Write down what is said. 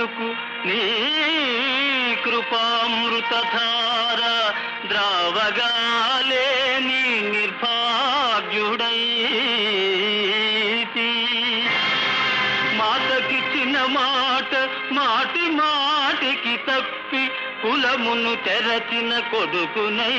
బ్రతుకు నీ కృపామృతధార ద్రావగాలేని నిర్భాగ్యుడై మాటకిచ్చిన మాట మాటి మాటికి తప్పి కులమును తెరచిన కొడుకునై